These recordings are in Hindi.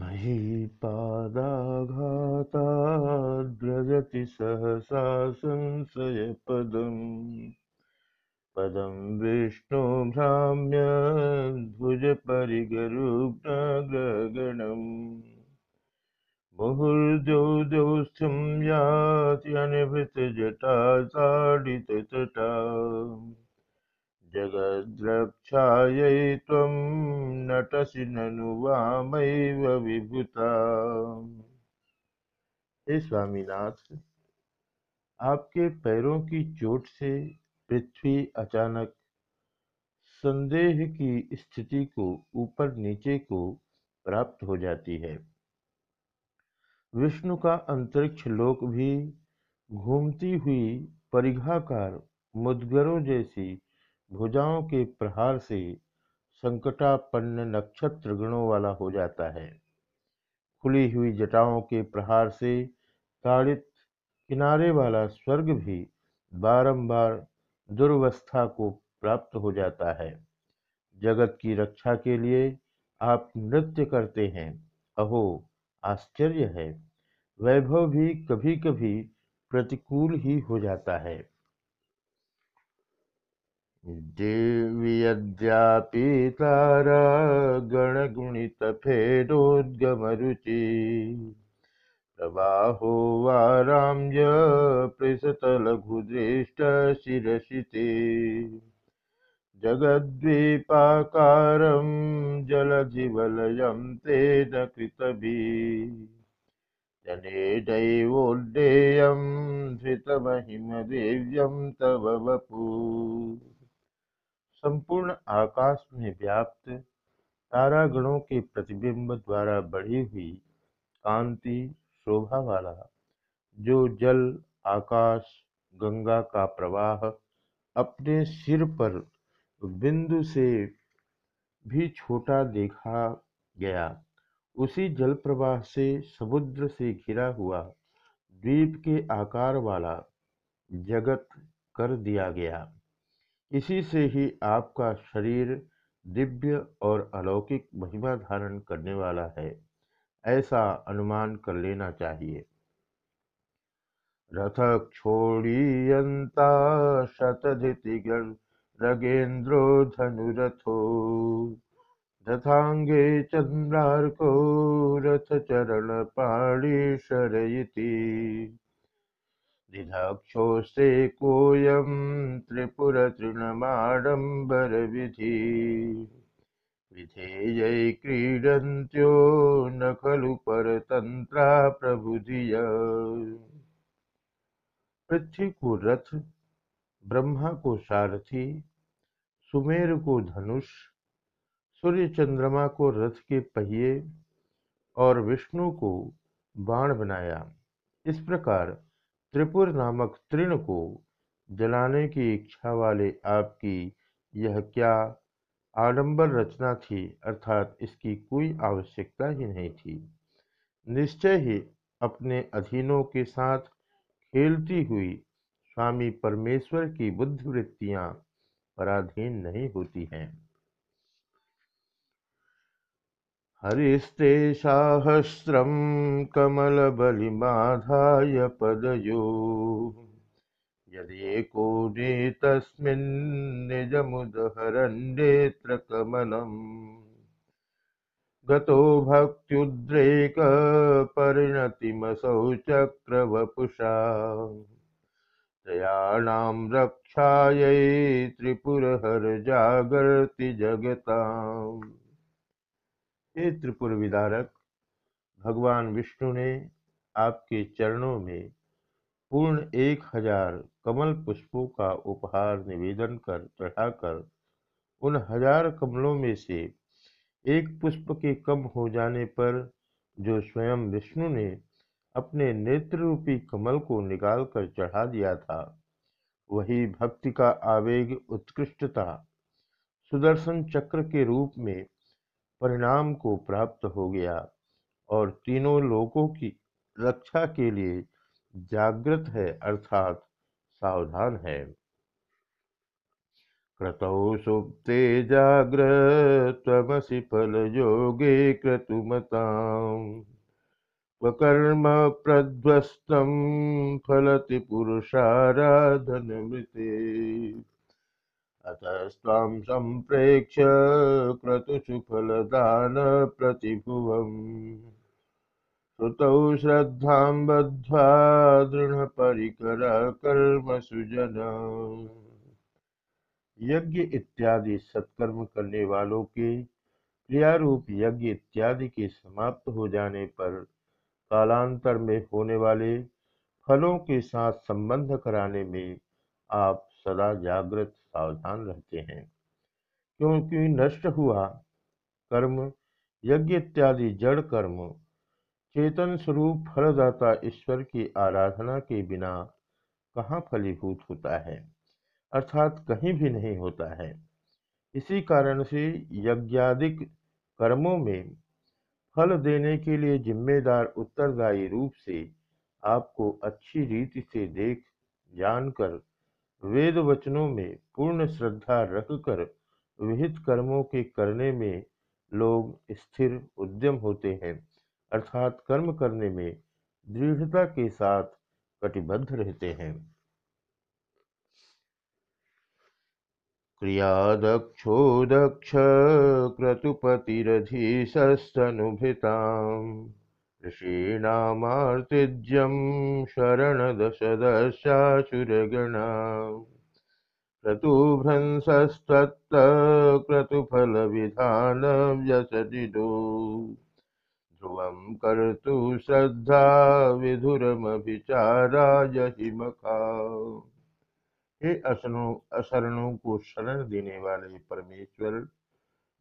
महीपादाघाताद्रजति सहसा संशयपदम् पदं विष्णुभ्राम्यद्भुजपरिगरुग्णग्रगणम् मुहुर्द्यौद्यौस्थ्यं याति अनिभृतजटा ताडिततटा जगद्रक्षायै त्वं नटसि ननु वामैव विभूता। हे स्वामीनाथ, आपके पैरों की चोट से पृथ्वी अचानक संदेह की स्थिति को ऊपर नीचे को प्राप्त हो जाती है। विष्णु का अंतरिक्ष लोक भी घूमती हुई परिघाकार मुदगरों जैसी भुजाओं के प्रहार से संकटापन्न नक्षत्र गणों वाला हो जाता है। खुली हुई जटाओं के प्रहार से ताड़ित किनारे वाला स्वर्ग भी बारंबार दुर्वस्था को प्राप्त हो जाता है। जगत की रक्षा के लिए आप नृत्य करते हैं। अहो, आश्चर्य है। वैभव भी कभी कभी प्रतिकूल ही हो जाता है। देवी यद्यापि तारा गणगुणित फेरोद्गम रुचि प्रवाहो वाराम्य पृषतलघुदृष्ट शिरसिते जगद्वीपाकारं जलधिवलयं तेन कृतभिः। जनेदैवोड्डेयं धृतमहिमदिव्यं तव वपु। संपूर्ण आकाश में व्याप्त तारागणों के प्रतिबिंब द्वारा बढ़ी हुई कांति शोभा वाला, जो जल, आकाश, गंगा का प्रवाह अपने सिर पर बिंदु से भी छोटा देखा गया, उसी जल प्रवाह से समुद्र से घिरा हुआ द्वीप के आकार वाला जगत कर दिया गया। इसी से ही आपका शरीर दिव्य और अलौकिक महिमा धारण करने वाला है। ऐसा अनुमान कर लेना चाहिए। रथ क्षोड़ीयंता शतधितिगण रगेन्द्रो धनुरथो। रथांगे चंद्रार्को रथ चरण पाणी शरयति दिधाक्षोस्ते कोऽयं त्रिपुरतृणमाडम्बरविधि। विधेयै क्रीडन्त्यो न खलु परतन्त्रा प्रबुधिय पृथ्वी को रथ ब्रह्मा को सारथी सुमेर को धनुष सूर्य चंद्रमा को रथ के पहिए और विष्णु को बाण बनाया। इस प्रकार त्रिपुर नामक तृण को जलाने की इच्छा वाले आपकी यह क्या आडंबर रचना थी? अर्थात इसकी कोई आवश्यकता ही नहीं थी। निश्चय ही अपने अधीनों के साथ खेलती हुई स्वामी परमेश्वर की बुद्धिवृत्तियाँ पराधीन नहीं होती हैं। हरिस्ते साहस्रं कमलबलिमाधाय पदयो। यदेको नेतस्मिन्निजमुदहरन्नेत्रकमलम् गतो भक्त्युद्रेकपरिणतिमसौ चक्रवपुषा। त्रयाणां रक्षायै त्रिपुरहर जागर्ति जगताम्। हे त्रिपुर विदारक, भगवान विष्णु ने आपके चरणों में पूर्ण एक हज़ार कमल पुष्पों का उपहार निवेदन कर चढ़ाकर उन हज़ार कमलों में से एक पुष्प के कम हो जाने पर जो स्वयं विष्णु ने अपने नेत्र रूपी कमल को निकाल कर चढ़ा दिया था, वही भक्ति का आवेग उत्कृष्टता, सुदर्शन चक्र के रूप में परिणाम को प्राप्त हो गया और तीनों लोकों की रक्षा के लिए जागृत है, अर्थात सावधान है। क्रतौ सुप्ते जाग्रत्वमसि फलयोगे क्रतुमताम् स्वकर्म प्रध्वस्तं फलति पुरुषाराधनमृते। अतस्त्वां सम्प्रेक्ष्य क्रतुषु फलदानप्रतिभुवम् श्रुतौ श्रद्धां बद्ध्वा दृढपरिकर कर्मसु जन यज्ञ इत्यादि सत्कर्म करने वालों के क्रियारूप यज्ञ इत्यादि के समाप्त हो जाने पर कालांतर में होने वाले फलों के साथ संबंध कराने में आप सदा जागृत सावधान रहते हैं। क्योंकि नष्ट हुआ कर्म, यज्ञ इत्यादि जड़ कर्म, चेतन स्वरूप फलदाता ईश्वर की आराधना के बिना कहाँ फलीभूत होता है? अर्थात कहीं भी नहीं होता है। इसी कारण से यज्ञादिक कर्मों में फल देने के लिए जिम्मेदार उत्तरदायी रूप से आपको अच्छी रीति से देख, जानकर वेद वचनों में पूर्ण श्रद्धा रखकर विहित कर्मों के करने में लोग स्थिर उद्यम होते हैं, अर्थात कर्म करने में दृढ़ता के साथ कटिबद्ध रहते हैं। क्रियादक्षो दक्ष क्रतुपतिरधीशस्तनुभृताम् ऋषीणामार्तिज्यं शरणदशदशाशुरगणा क्रतुभ्रंसस्तत्तक्रतुफलविधानव्यसदिदो ध्रुवं कर्तु श्रद्धा विधुरमभिचाराय हिमखा। हे असनों, असरणों को शरण देने वाले परमेश्वर,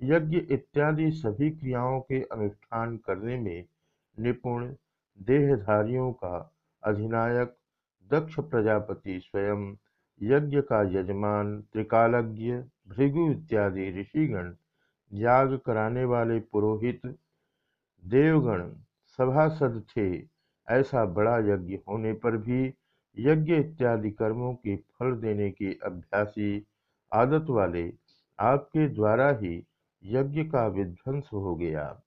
यज्ञ इत्यादि सभी क्रियाओं के अनुष्ठान करने में निपुण देहधारियों का अधिनायक, दक्ष प्रजापति स्वयं यज्ञ का यजमान, त्रिकालज्ञ, भृगु इत्यादि ऋषिगण, याग कराने वाले पुरोहित, देवगण, सभासद थे। ऐसा बड़ा यज्ञ होने पर भी यज्ञ इत्यादि कर्मों के फल देने के अभ्यासी, आदत वाले आपके द्वारा ही यज्ञ का विध्वंस हो गया।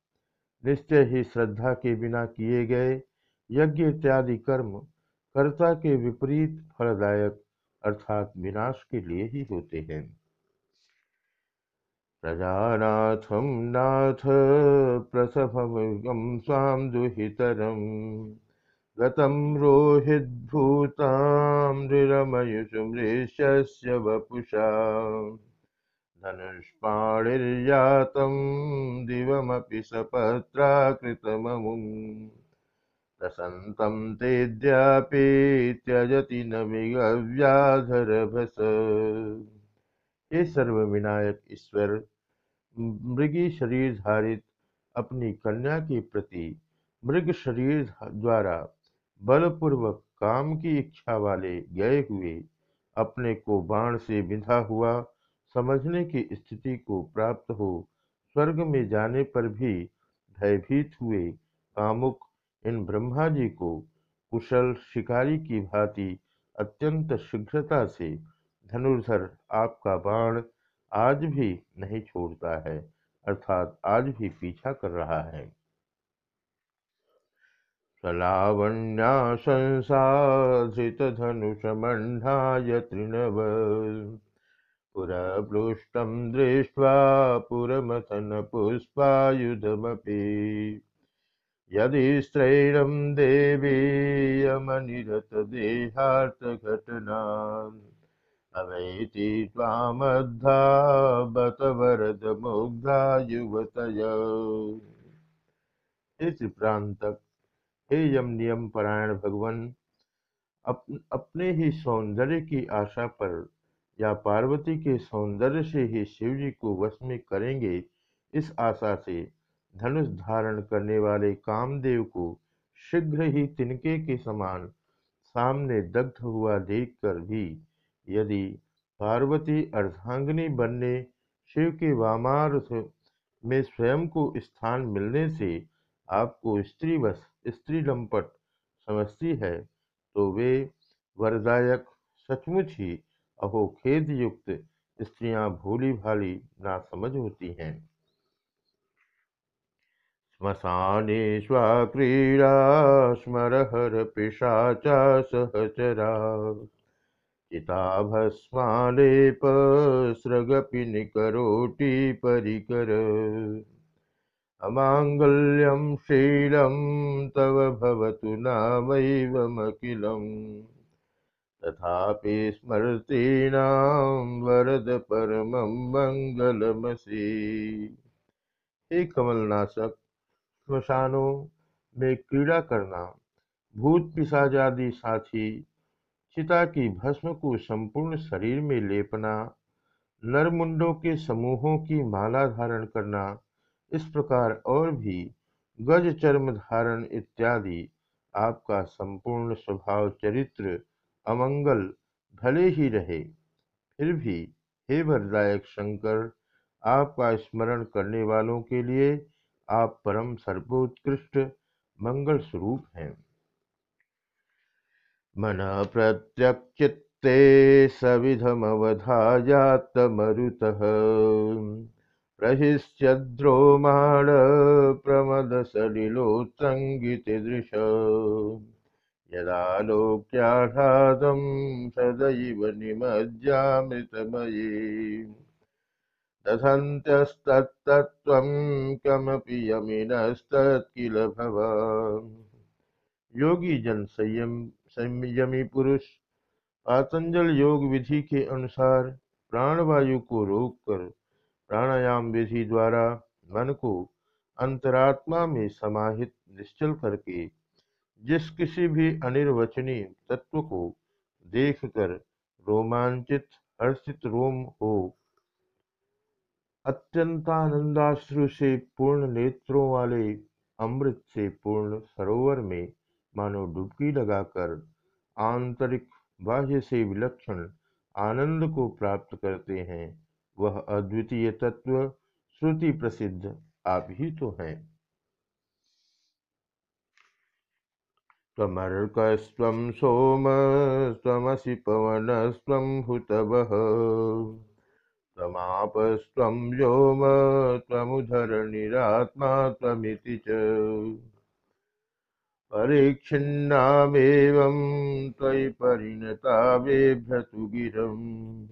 निश्चय ही श्रद्धा के बिना किए गए यज्ञ इत्यादि कर्म कर्ता के विपरीत फलदायक अर्थात विनाश के लिए ही होते हैं। प्रजानाथम नाथ प्रसभम स्वाम दुहितरम गतं रोहिद्भूतामृरमयुषुमृशस्य वपुषा धनुष्पाणिर्यातं दिवमपि सपत्राकृतममुम्। प्रसन्तं तेद्यापि त्यजति न विगव्याधरभस हे सर्वविनायक ईश्वर मृगी शरीर धारित अपनी कन्या के प्रति मृग शरीर द्वारा बलपूर्वक काम की इच्छा वाले गए हुए अपने को बाण से बिंधा हुआ समझने की स्थिति को प्राप्त हो, स्वर्ग में जाने पर भी भयभीत हुए कामुक। इन ब्रह्मा जी को कुशल शिकारी की भांति अत्यंत शीघ्रता से धनुर्धर आपका बाण आज भी नहीं छोड़ता है, अर्थात आज भी पीछा कर रहा है। सलावण्या संसाधितधनुषमण्डाय तृणव पुरप्लुष्टं दृष्ट्वा पुरमथनपुष्पायुधमपि यदि स्त्रैणं देवीयमनिरतदेहार्थघटनान् अवैति त्वामद्धा बत युवतय। इस हे यम नियम परायण भगवान अप, अपने ही सौंदर्य की आशा पर या पार्वती के सौंदर्य से ही शिव जी को वश में करेंगे, इस आशा से धनुष धारण करने वाले कामदेव को शीघ्र ही तिनके के समान सामने दग्ध हुआ देखकर भी यदि पार्वती अर्धांगिनी बनने शिव के वामार्थ में स्वयं को स्थान मिलने से आपको स्त्री बस स्त्री लंपट समझती है तो वे वरदायक सचमुच ही अहो खेद युक्त स्त्रियाँ भोली भाली ना समझ होती हैं। क्रीड़ा, स्मरहर पिशाचा सहचरा। चिताभस्मालेपस्रगपि निकरोति परिकर। अमाङ्गल्यं शीलं, तव भवतु नामैवमखिलम् तथापि स्मृतीनां वरद परमं मङ्गलमसि। हे कमलनाशक, श्मशानों में क्रीड़ा करना, भूत पिशाजादि साथी, चिता की भस्म को संपूर्ण शरीर में लेपना, नरमुंडों के समूहों की माला धारण करना, इस प्रकार और भी गज चर्म धारण इत्यादि आपका संपूर्ण स्वभाव चरित्र अमंगल भले ही रहे, फिर भी, हे वरदायक शंकर आपका स्मरण करने वालों के लिए आप परम सर्वोत्कृष्ट मंगल स्वरूप हैं। मन प्रत्यक्षित्ते सविधमवधायात्तमरुतः प्रहिष्यद्रोमाणप्रमदसलिलोत्सङ्गितिदृश यदा लोक्याह्लादं सदैव निमज्जामृतमयी। दधन्त्यस्तत्तत्त्वं कमपि यमिनस्तत्किल भवान्। योगी जन संयम, संयमी पुरुष पातंजल योग विधि के अनुसार प्राणवायु को रोककर प्राणायाम विधि द्वारा मन को अंतरात्मा में समाहित, निश्चल करके जिस किसी भी अनिर्वचनीय तत्व को देखकर रोमांचित, हर्षित रोम हो, अत्यंतानंदाश्रु से पूर्ण नेत्रों वाले अमृत से पूर्ण सरोवर में मानो डुबकी लगाकर आंतरिक बाह्य से विलक्षण आनंद को प्राप्त करते हैं, वह अद्वितीय तत्व, श्रुति प्रसिद्ध, आप ही तो हैं। त्वमर्कस्त्वं सोम, त्वमसि पवनस्त्वं हुतवः। त्वमापस्त्वं व्योम त्वमुधरणिरात्मा त्वमिति च। परिच्छिन्नामेवं त्वयि परिणता बिभ्रतु गिरम्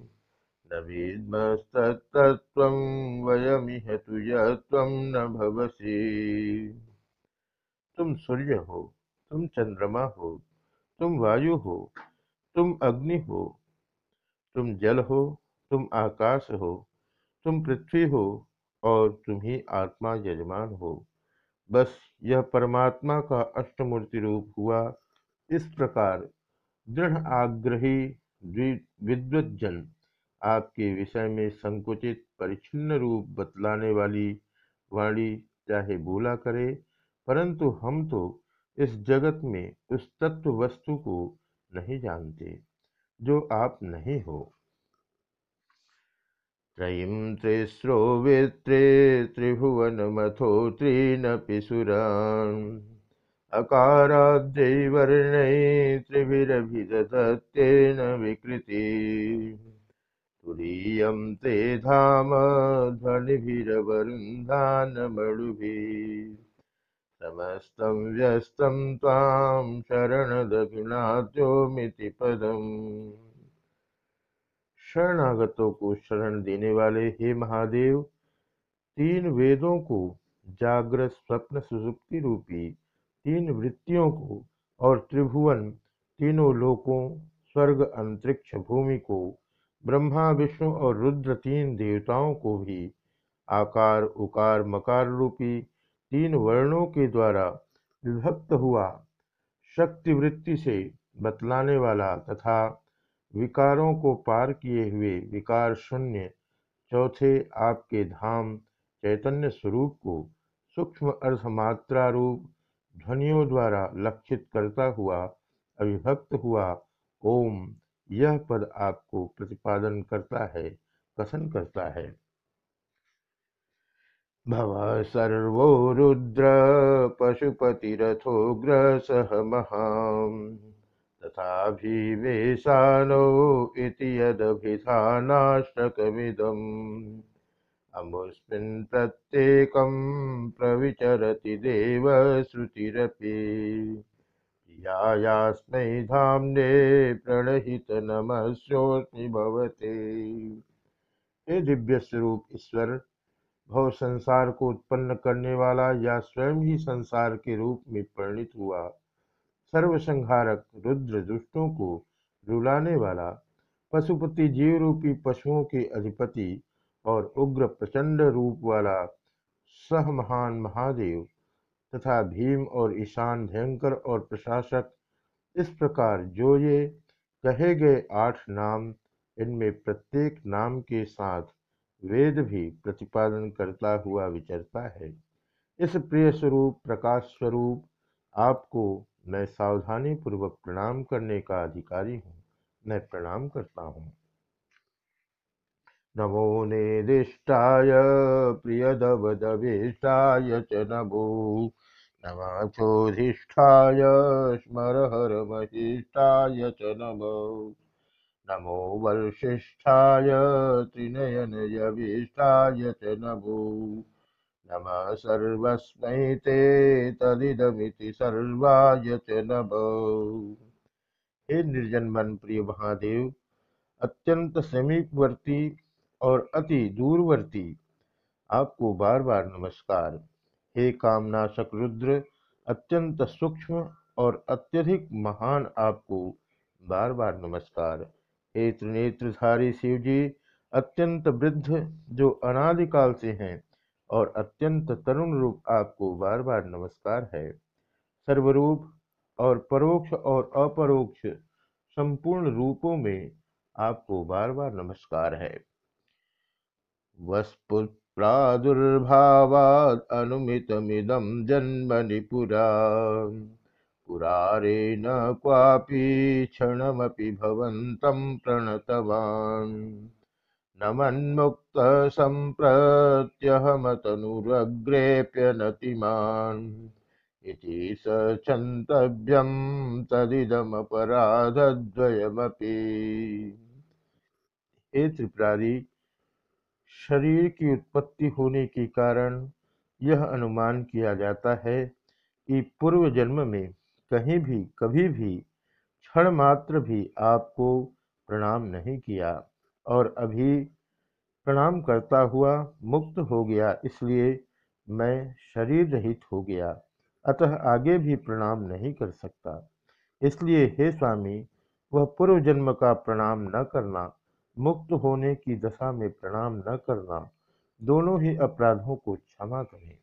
न विद्मस्तत्तत्त्वं वयमिह तु यत्त्वं न भवसि। तुम सूर्य हो। तुम चंद्रमा हो, तुम वायु हो, तुम अग्नि हो, तुम जल हो, तुम आकाश हो, तुम पृथ्वी हो और तुम ही आत्मा यजमान हो। बस यह परमात्मा का अष्टमूर्ति रूप हुआ। इस प्रकार दृढ़ आग्रही विद्वजन आपके विषय में संकुचित, परिच्छिन्न रूप बतलाने वाली वाणी चाहे बोला करे, परंतु हम तो इस जगत में उस तत्व वस्तु को नहीं जानते, जो आप नहीं हो। त्रयीं त्रिस्रो वित्रे त्रिभुवनमथो त्रीनपि सुरान्। अकाराद्यैवर्णै त्रिभिरभिदत्तेन विकृति। तुरीयं ते धाम ध्वनिभिरवरुन्धानमणुभिः समस्तं व्यस्तं त्वां शरणदक्षिणाद्योमिति पदम्। शरणागतों को शरण देने वाले हे महादेव, तीन वेदों को जागृत स्वप्न सुसुप्ति रूपी, तीन वृत्तियों को और त्रिभुवन तीनों लोकों, स्वर्ग अंतरिक्ष भूमि को, ब्रह्मा, विष्णु और रुद्र तीन देवताओं को भी आकार, उकार, मकार रूपी तीन वर्णों के द्वारा विभक्त हुआ शक्ति वृत्ति से बतलाने वाला तथा विकारों को पार किए हुए विकार शून्य चौथे आपके धाम चैतन्य स्वरूप को सूक्ष्म अर्थमात्रा रूप ध्वनियों द्वारा लक्षित करता हुआ अविभक्त हुआ, ओम, यह पद आपको प्रतिपादन करता है, कथन करता है। भव सर्वो रुद्र पशुपतिरथोग्र सह महाम तथाभिवेशानो इति यदभिधानाष्टकमिदम्। अमुस्मिन् प्रत्येकं प्रविचरति देवश्रुतिरपि। यायास्मै धाम्ने प्रणहितनमस्योऽस्मि भवते। हे दिव्य स्वरूप ईश्वर भव संसार को उत्पन्न करने वाला या स्वयं ही संसार के रूप में परिणित हुआ, सर्वसंहारक रुद्र दुष्टों को रुलाने वाला, पशुपति जीव रूपी पशुओं के अधिपति और उग्र प्रचंड रूप वाला सह महान महादेव तथा भीम और ईशान भयंकर और प्रशासक, इस प्रकार जो ये कहे गए आठ नाम, इनमें प्रत्येक नाम के साथ वेद भी प्रतिपादन करता हुआ विचरता है। इस प्रिय स्वरूप, प्रकाश स्वरूप, आपको मैं सावधानी पूर्वक प्रणाम करने का अधिकारी हूँ। मैं प्रणाम करता हूँ। नमो नेदिष्टाय, प्रियदवदविष्टाय च नमो। नमचोधिष्ठाय स्मरहरमहिष्टाय च नमो। नमो वर्षिष्ठाय त्रिनयनयविष्टाय च नमो। नमः सर्वस्मै ते तदिदमिति सर्वाय च नमो। हे निर्जन मन, प्रिय महादेव, अत्यंत समीपवर्ती और अति दूरवर्ती, आपको बार बार नमस्कार। हे कामनाशक रुद्र, अत्यंत सूक्ष्म और अत्यधिक महान आपको बार बार नमस्कार। हे त्रिनेत्रधारी शिव जी अत्यंत वृद्ध, जो अनादिकाल से हैं और अत्यंत तरुण रूप आपको बार बार नमस्कार है। सर्वरूप और परोक्ष और अपरोक्ष संपूर्ण रूपों में आपको बार बार नमस्कार है। वस्पुत प्रादुर्भावाद अनुमितमिदम जन्मनि पुरारे न क्वापि क्षणमपि भवन्तं प्रणतवान्। नमन्मुक्तसम्प्रत्यहमतनुरग्रेऽप्यनतिमान् इति स क्षन्तव्यं तदिदमपराधद्वयमपि। हे त्रिपुरारी, शरीर की उत्पत्ति होने के कारण यह अनुमान किया जाता है कि पूर्व जन्म में कहीं भी, कभी भी क्षण मात्र भी आपको प्रणाम नहीं किया और अभी प्रणाम करता हुआ मुक्त हो गया, इसलिए मैं शरीर रहित हो गया। अतः आगे भी प्रणाम नहीं कर सकता। इसलिए हे स्वामी, वह पूर्व जन्म का प्रणाम न करना, मुक्त होने की दशा में प्रणाम न करना, दोनों ही अपराधों को क्षमा करें।